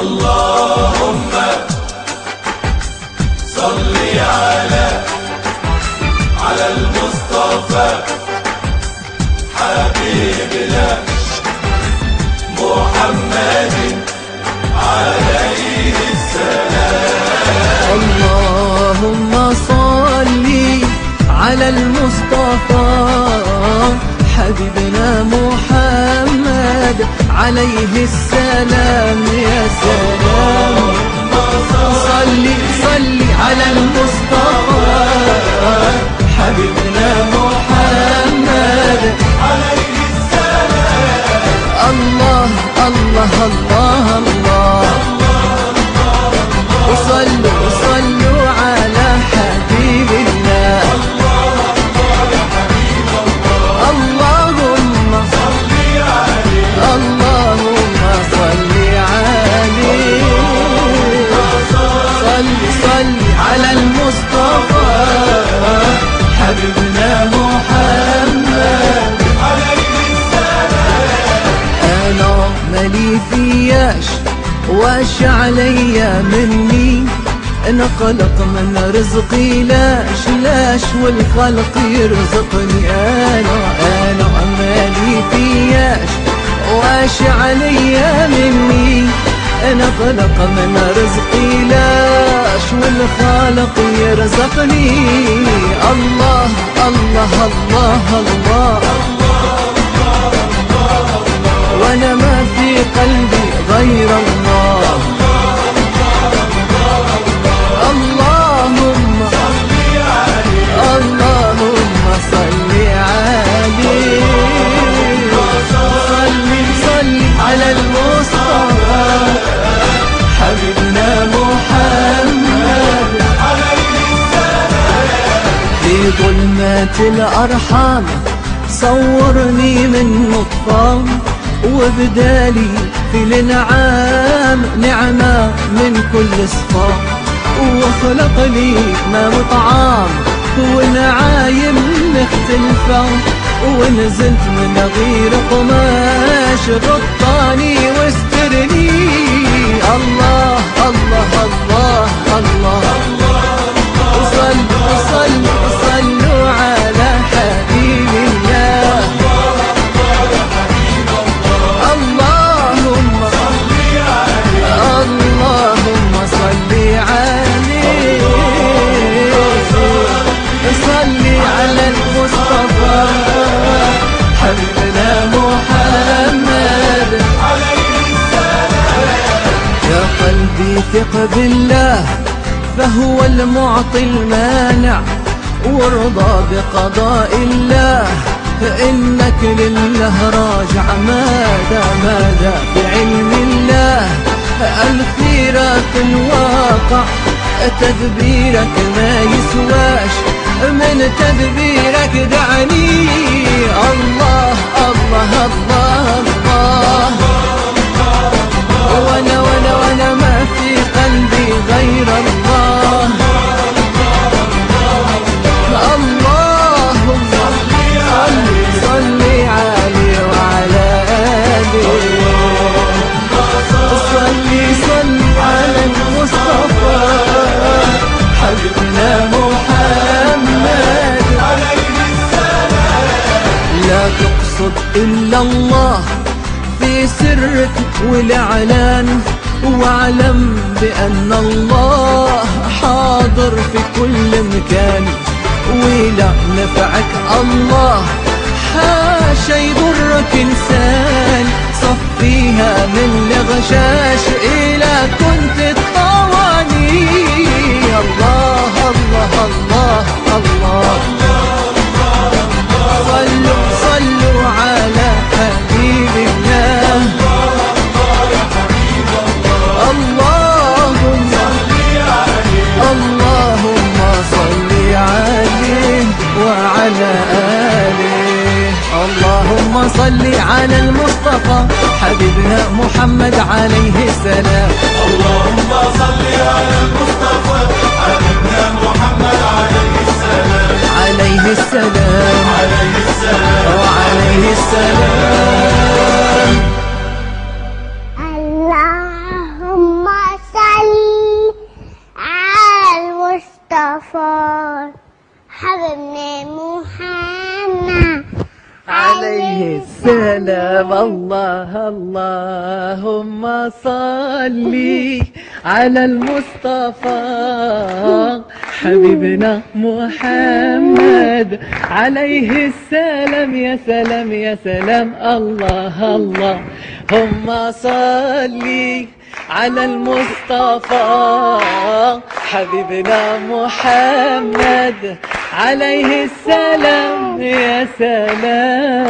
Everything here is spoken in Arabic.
اللهم صل على على المصطفى حبيبنا محمد عليه السلام. اللهم صل على المصطفى حبيبنا محمد عليه السلام يا سلام. صل صل على المصطفى. حبيبنا مالي فياش واش عليا مني؟ أنا خلق من رزقي لاش لاش والخلق يرزقني. أنا أنا مالي فياش واش عليا مني؟ أنا خلق من رزقي لاش والخالق يرزقني. الله الله الله, الله وأنا ما في قلبي في ظلمات الأرحام صورني من نطفة وبدالي في الإنعام نعمة من كل صفا وخلق لي ما وطعام ونعايم مختلفة ونزلت من غير قماش غطاني ثق بالله فهو المعطي المانع وارضى بقضاء الله. فإنك لله راجع ماذا ماذا بعلم الله؟ الخيرات الواقع تدبيرك ما يسواش. من تدبيرك دعني تقصد إلا الله في سرك والإعلان واعلم بأن الله حاضر في كل مكان. ولا نفعك الله حاشا يضرك إنسان صفيها من الغشاش إلى كنت الطواني. الله صلي على المصطفى. حبيبنا محمد عليه السلام. اللهم صل على المصطفى. حبيبنا محمد عليه السلام. عليه السلام. عليه السلام. وعليه السلام. اللهم صل على المصطفى. حبيبنا محمد عليه السلام. الله اللهم صلي على المصطفى. حبيبنا محمد. عليه السلام. يا سلام يا سلام. الله الله اللهم صلي على المصطفى. حبيبنا محمد. عليه السلام يا سلام.